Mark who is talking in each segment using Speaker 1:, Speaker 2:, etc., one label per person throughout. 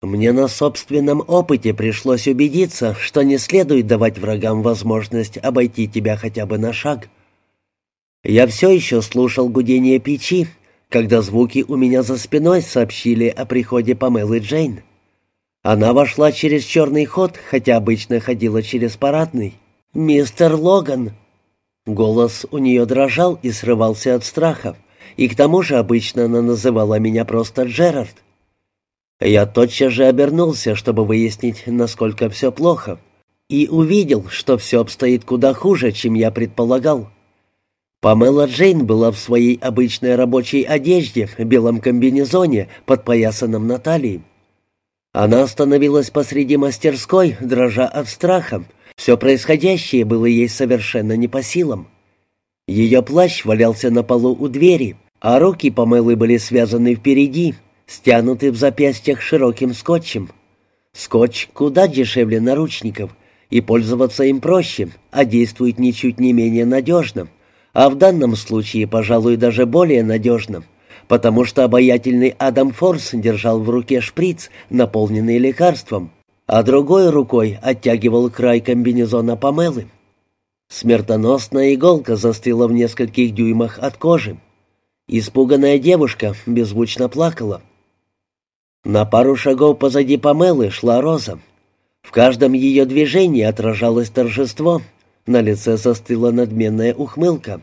Speaker 1: Мне на собственном опыте пришлось убедиться, что не следует давать врагам возможность обойти тебя хотя бы на шаг. Я все еще слушал гудение печи, когда звуки у меня за спиной сообщили о приходе Памелы Джейн. Она вошла через черный ход, хотя обычно ходила через парадный. «Мистер Логан!» Голос у нее дрожал и срывался от страха, и к тому же обычно она называла меня просто Джерард. Я тотчас же обернулся, чтобы выяснить, насколько все плохо, и увидел, что все обстоит куда хуже, чем я предполагал. Памела Джейн была в своей обычной рабочей одежде, в белом комбинезоне, подпоясанном на талии. Она остановилась посреди мастерской, дрожа от страха. Все происходящее было ей совершенно не по силам. Ее плащ валялся на полу у двери, а руки Памелы были связаны впереди — стянуты в запястьях широким скотчем. Скотч куда дешевле наручников, и пользоваться им проще, а действует ничуть не менее надежно, а в данном случае, пожалуй, даже более надежно, потому что обаятельный Адам Форс держал в руке шприц, наполненный лекарством, а другой рукой оттягивал край комбинезона Памелы. Смертоносная иголка застыла в нескольких дюймах от кожи. Испуганная девушка беззвучно плакала. На пару шагов позади Памелы шла Роза. В каждом ее движении отражалось торжество, на лице застыла надменная ухмылка.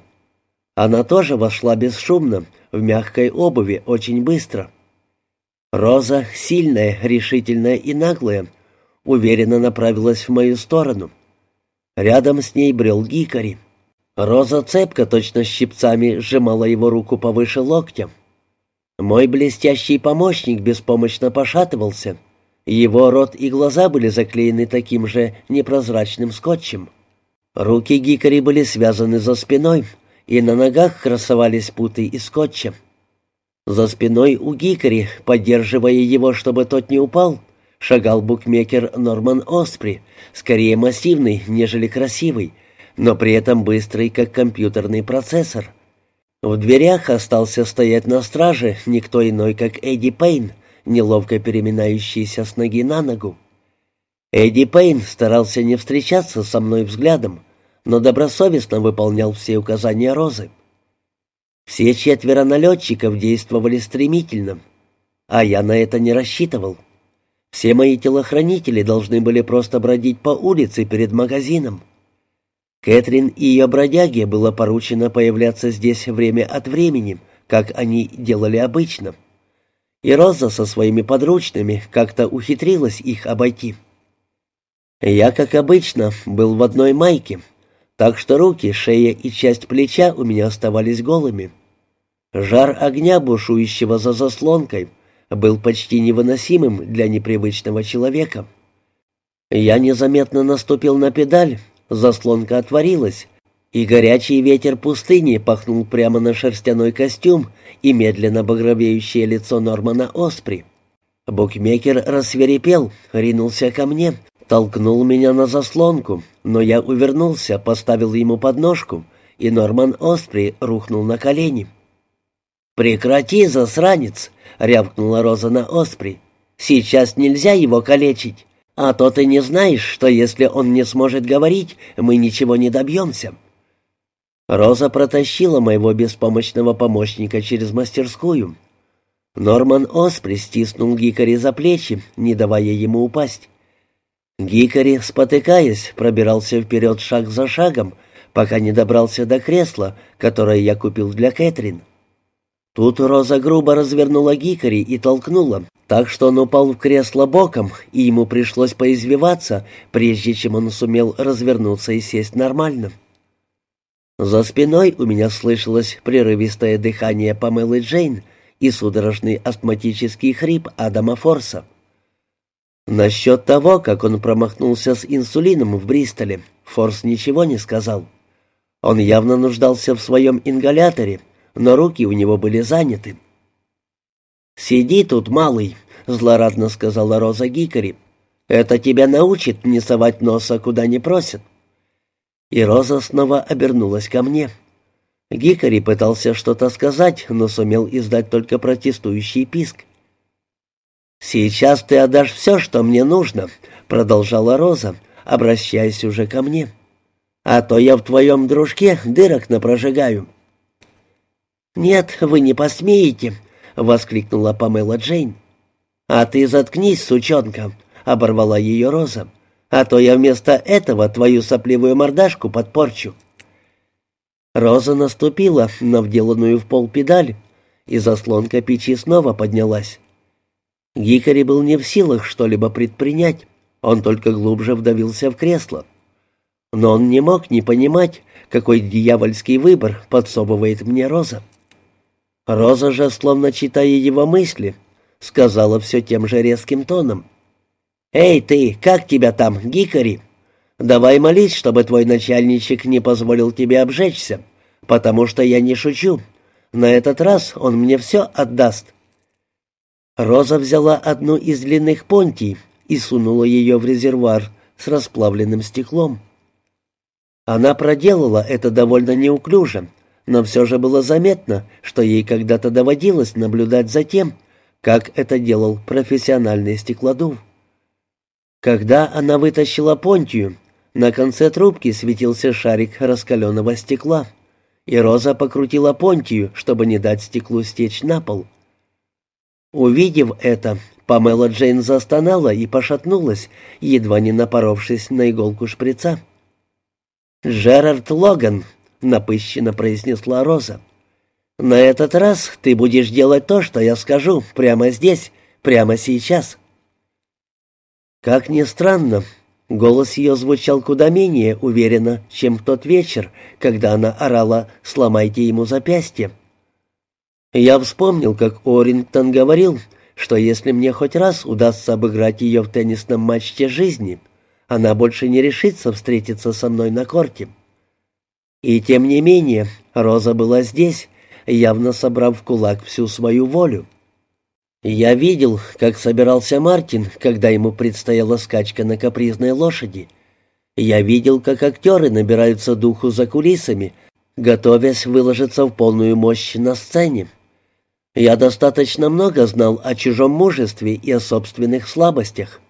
Speaker 1: Она тоже вошла бесшумно, в мягкой обуви, очень быстро. Роза, сильная, решительная и наглая, уверенно направилась в мою сторону. Рядом с ней брел Гикари. Роза цепко, точно щипцами, сжимала его руку повыше локтя. Мой блестящий помощник беспомощно пошатывался. Его рот и глаза были заклеены таким же непрозрачным скотчем. Руки Гикари были связаны за спиной, и на ногах красовались путы из скотча. За спиной у Гикари, поддерживая его, чтобы тот не упал, шагал букмекер Норман Оспри, скорее массивный, нежели красивый, но при этом быстрый, как компьютерный процессор. В дверях остался стоять на страже никто иной, как Эдди Пейн, неловко переминающийся с ноги на ногу. Эдди Пейн старался не встречаться со мной взглядом, но добросовестно выполнял все указания Розы. Все четверо налетчиков действовали стремительно, а я на это не рассчитывал. Все мои телохранители должны были просто бродить по улице перед магазином. Кэтрин и ее бродяге было поручено появляться здесь время от времени, как они делали обычно. И Роза со своими подручными как-то ухитрилась их обойти. Я, как обычно, был в одной майке, так что руки, шея и часть плеча у меня оставались голыми. Жар огня, бушующего за заслонкой, был почти невыносимым для непривычного человека. Я незаметно наступил на педаль Заслонка отворилась, и горячий ветер пустыни пахнул прямо на шерстяной костюм и медленно багровеющее лицо Нормана Оспри. Букмекер рассверепел, ринулся ко мне, толкнул меня на заслонку, но я увернулся, поставил ему подножку, и Норман Оспри рухнул на колени. «Прекрати, засранец!» — рявкнула Роза на Оспри. «Сейчас нельзя его калечить. А то ты не знаешь, что если он не сможет говорить, мы ничего не добьемся». Роза протащила моего беспомощного помощника через мастерскую. Норман Оспри стиснул Гикари за плечи, не давая ему упасть. Гикари, спотыкаясь, пробирался вперед шаг за шагом, пока не добрался до кресла, которое я купил для Кэтрин. Тут Роза грубо развернула Гикари и толкнула, так что он упал в кресло боком, и ему пришлось поизвиваться, прежде чем он сумел развернуться и сесть нормально. За спиной у меня слышалось прерывистое дыхание Памелы Джейн и судорожный астматический хрип Адама Форса. Насчет того, как он промахнулся с инсулином в Бристоле, Форс ничего не сказал. Он явно нуждался в своем ингаляторе, но руки у него были заняты. «Сиди тут, малый», — злорадно сказала Роза Гикари. «Это тебя научит не совать носа, куда не просят». И Роза снова обернулась ко мне. Гикари пытался что-то сказать, но сумел издать только протестующий писк. «Сейчас ты отдашь все, что мне нужно», — продолжала Роза, обращаясь уже ко мне. «А то я в твоем дружке дырок напрожигаю». «Нет, вы не посмеете», — воскликнула Памела Джейн. «А ты заткнись, сучонка», — оборвала ее Роза. «А то я вместо этого твою сопливую мордашку подпорчу». Роза наступила на вделанную в пол педаль, и заслонка печи снова поднялась. Гикари был не в силах что-либо предпринять, он только глубже вдавился в кресло. Но он не мог не понимать, какой дьявольский выбор подсовывает мне Роза. Роза же, словно читая его мысли, сказала все тем же резким тоном. «Эй ты, как тебя там, Гикари? Давай молись, чтобы твой начальничек не позволил тебе обжечься, потому что я не шучу. На этот раз он мне все отдаст». Роза взяла одну из длинных понтий и сунула ее в резервуар с расплавленным стеклом. Она проделала это довольно неуклюже, но все же было заметно, что ей когда-то доводилось наблюдать за тем, как это делал профессиональный стеклодув. Когда она вытащила понтию, на конце трубки светился шарик раскаленного стекла, и Роза покрутила понтию, чтобы не дать стеклу стечь на пол. Увидев это, Памела Джейн застонала и пошатнулась, едва не напоровшись на иголку шприца. «Джерард Логан», — напыщенно произнесла Роза, — «на этот раз ты будешь делать то, что я скажу, прямо здесь, прямо сейчас». Как ни странно, голос ее звучал куда менее уверенно, чем в тот вечер, когда она орала «сломайте ему запястье». Я вспомнил, как Орингтон говорил, что если мне хоть раз удастся обыграть ее в теннисном матче жизни, она больше не решится встретиться со мной на корте. И тем не менее, Роза была здесь, явно собрав в кулак всю свою волю. Я видел, как собирался Мартин, когда ему предстояла скачка на капризной лошади. Я видел, как актеры набираются духу за кулисами, готовясь выложиться в полную мощь на сцене. Я достаточно много знал о чужом мужестве и о собственных слабостях.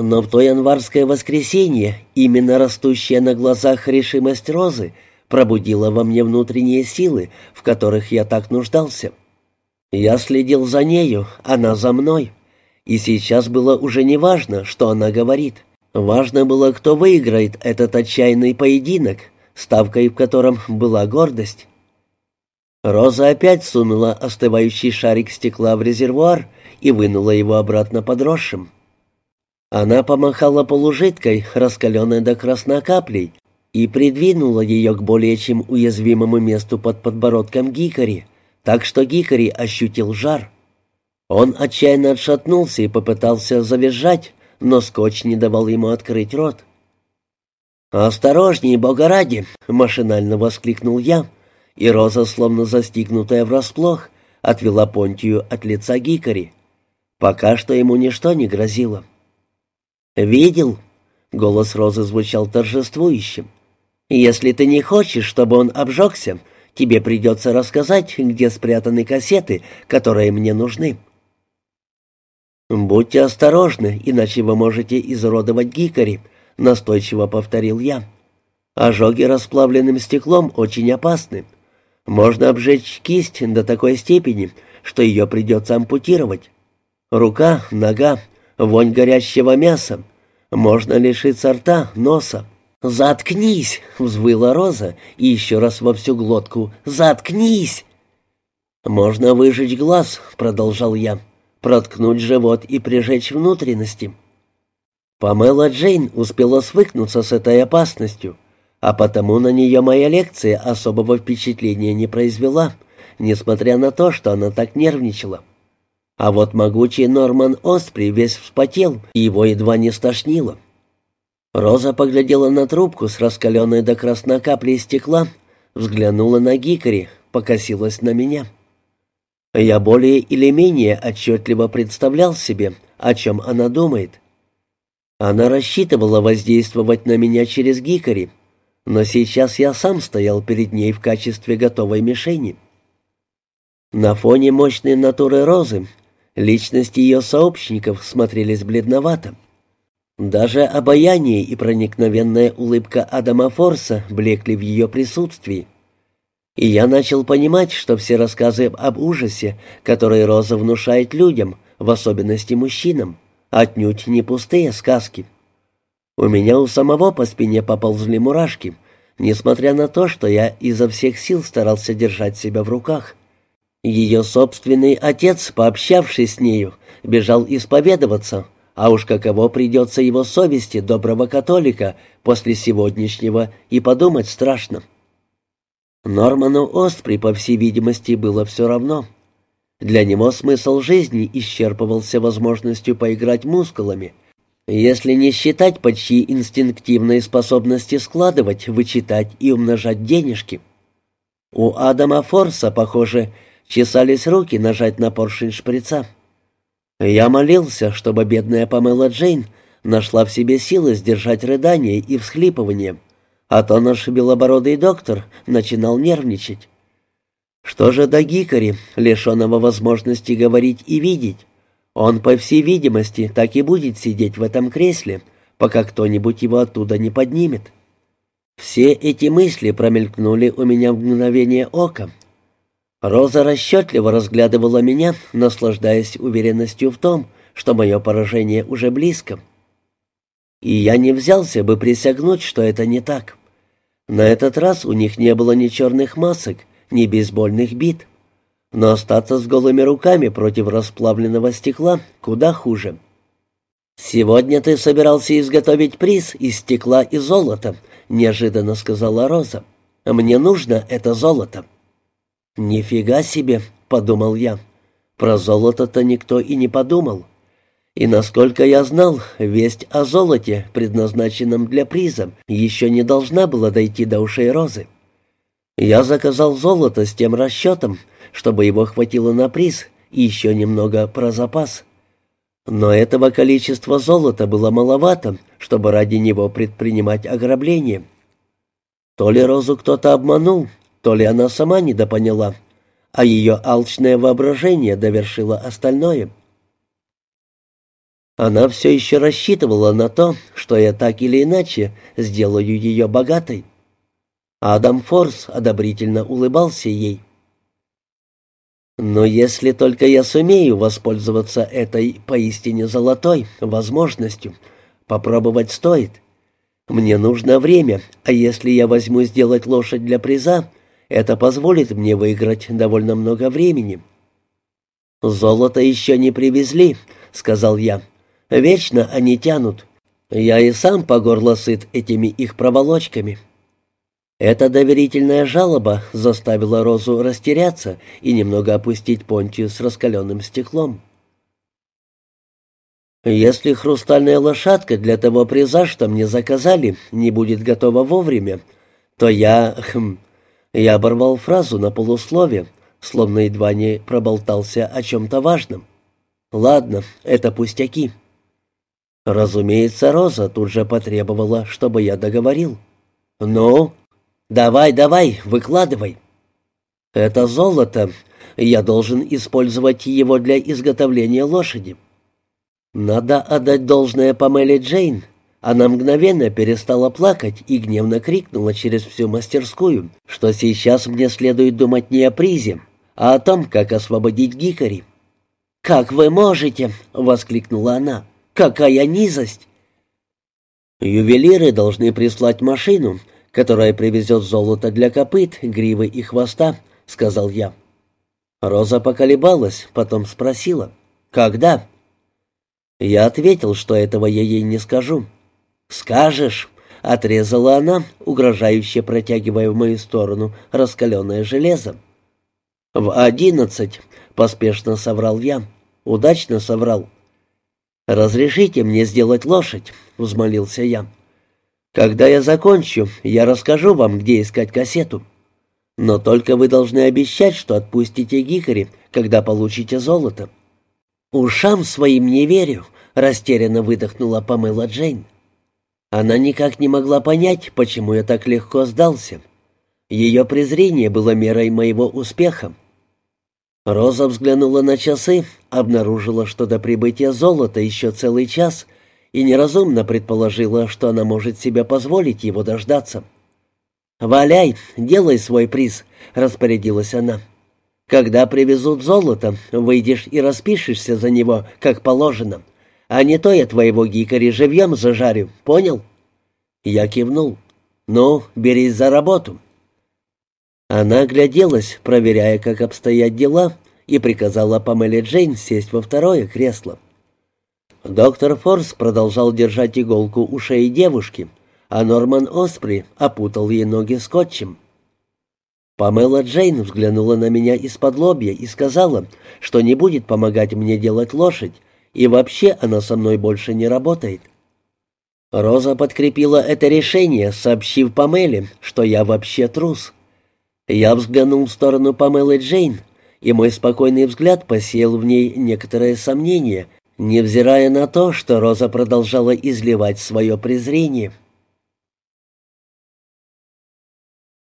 Speaker 1: Но в то январское воскресенье именно растущая на глазах решимость Розы пробудила во мне внутренние силы, в которых я так нуждался. Я следил за нею, она за мной. И сейчас было уже не важно, что она говорит. Важно было, кто выиграет этот отчаянный поединок, ставкой в котором была гордость. Роза опять сунула остывающий шарик стекла в резервуар и вынула его обратно подросшим. Она помахала полужидкой, раскаленной до краснокаплей, и придвинула ее к более чем уязвимому месту под подбородком Гикари, так что Гикари ощутил жар. Он отчаянно отшатнулся и попытался завизжать, но скотч не давал ему открыть рот. «Осторожней, бога ради!» — машинально воскликнул я — и Роза, словно застигнутая врасплох, отвела Понтию от лица Гикари. Пока что ему ничто не грозило. «Видел?» — голос Розы звучал торжествующим. «Если ты не хочешь, чтобы он обжегся, тебе придется рассказать, где спрятаны кассеты, которые мне нужны». «Будьте осторожны, иначе вы можете изуродовать Гикари», — настойчиво повторил я. «Ожоги расплавленным стеклом очень опасны. Можно обжечь кисть до такой степени, что ее придется ампутировать. Рука, нога, вонь горящего мяса. Можно лишиться рта, носа. «Заткнись!» — взвыла Роза и еще раз во всю глотку. «Заткнись!» «Можно выжечь глаз», — продолжал я, «проткнуть живот и прижечь внутренности». Памела Джейн успела свыкнуться с этой опасностью — а потому на нее моя лекция особого впечатления не произвела, несмотря на то, что она так нервничала. А вот могучий Норман Оспри весь вспотел, и его едва не стошнило. Роза поглядела на трубку с раскаленной до красной каплей стекла, взглянула на Гикари, покосилась на меня. Я более или менее отчетливо представлял себе, о чем она думает. Она рассчитывала воздействовать на меня через Гикари, но сейчас я сам стоял перед ней в качестве готовой мишени. На фоне мощной натуры розы Личности ее сообщников смотрелись бледновато. Даже обаяние и проникновенная улыбка Адама Форса блекли в ее присутствии. И я начал понимать, что все рассказы об ужасе, которые Роза внушает людям, в особенности мужчинам, отнюдь не пустые сказки. У меня у самого по спине поползли мурашки, несмотря на то, что я изо всех сил старался держать себя в руках. Ее собственный отец, пообщавшись с нею, бежал исповедоваться, а уж каково придется его совести доброго католика после сегодняшнего и подумать страшно. Норману Остпри, по всей видимости, было все равно. Для него смысл жизни исчерпывался возможностью поиграть мускулами, если не считать почти инстинктивной способности складывать, вычитать и умножать денежки. У Адама Форса, похоже, Чесались руки нажать на поршень шприца. Я молился, чтобы бедная Памела Джейн нашла в себе силы сдержать рыдание и всхлипывание, а то наш белобородый доктор начинал нервничать. Что же до Гикари, лишенного возможности говорить и видеть? Он, по всей видимости, так и будет сидеть в этом кресле, пока кто-нибудь его оттуда не поднимет. Все эти мысли промелькнули у меня в мгновение ока, Роза расчетливо разглядывала меня, наслаждаясь уверенностью в том, что мое поражение уже близко. И я не взялся бы присягнуть, что это не так. На этот раз у них не было ни черных масок, ни бейсбольных бит. Но остаться с голыми руками против расплавленного стекла куда хуже. «Сегодня ты собирался изготовить приз из стекла и золота», — неожиданно сказала Роза. «Мне нужно это золото». «Нифига себе!» — подумал я. Про золото-то никто и не подумал. И насколько я знал, весть о золоте, предназначенном для приза, еще не должна была дойти до ушей Розы. Я заказал золото с тем расчетом, чтобы его хватило на приз и еще немного про запас. Но этого количества золота было маловато, чтобы ради него предпринимать ограбление. То ли Розу кто-то обманул, то ли она сама недопоняла, а ее алчное воображение довершило остальное. Она все еще рассчитывала на то, что я так или иначе сделаю ее богатой. Адам Форс одобрительно улыбался ей. «Но если только я сумею воспользоваться этой поистине золотой возможностью, попробовать стоит. Мне нужно время, а если я возьму сделать лошадь для приза, это позволит мне выиграть довольно много времени». «Золото еще не привезли», — сказал я. «Вечно они тянут. Я и сам по горло сыт этими их проволочками». Эта доверительная жалоба заставила Розу растеряться и немного опустить понтию с раскаленным стеклом. «Если хрустальная лошадка для того приза, что мне заказали, не будет готова вовремя, то я... Хм, я оборвал фразу на полуслове, словно едва не проболтался о чем-то важном. «Ладно, это пустяки». Разумеется, Роза тут же потребовала, чтобы я договорил. «Ну, давай, давай, выкладывай». «Это золото. Я должен использовать его для изготовления лошади». «Надо отдать должное Памеле Джейн. Она мгновенно перестала плакать и гневно крикнула через всю мастерскую, что сейчас мне следует думать не о призе, а о том, как освободить Гикари. «Как вы можете?» — воскликнула она. «Какая низость!» «Ювелиры должны прислать машину, которая привезет золото для копыт, гривы и хвоста», — сказал я. Роза поколебалась, потом спросила. «Когда?» Я ответил, что этого я ей не скажу. «Скажешь», — отрезала она, угрожающе протягивая в мою сторону раскаленное железо. «В одиннадцать», — поспешно соврал я. «Удачно соврал». «Разрешите мне сделать лошадь», — взмолился я. «Когда я закончу, я расскажу вам, где искать кассету. Но только вы должны обещать, что отпустите Гикари, когда получите золото». «Ушам своим не верю», — растерянно выдохнула Памела Джейн. Она никак не могла понять, почему я так легко сдался. Ее презрение было мерой моего успеха. Роза взглянула на часы, обнаружила, что до прибытия золота еще целый час, и неразумно предположила, что она может себе позволить его дождаться. «Валяй, делай свой приз», — распорядилась она. «Когда привезут золото, выйдешь и распишешься за него, как положено. А не то я твоего гикари живьем зажарю, понял?» Я кивнул. «Ну, берись за работу». Она огляделась, проверяя, как обстоят дела, и приказала Памеле Джейн сесть во второе кресло. Доктор Форс продолжал держать иголку у шеи девушки, а Норман Оспри опутал ей ноги скотчем. Памела Джейн взглянула на меня из-под лобья и сказала, что не будет помогать мне делать лошадь, и вообще она со мной больше не работает. Роза подкрепила это решение, сообщив Памеле, что я вообще трус. Я взглянул в сторону Памелы Джейн, и мой спокойный взгляд посеял в ней некоторое сомнение, невзирая на то, что Роза продолжала изливать свое презрение —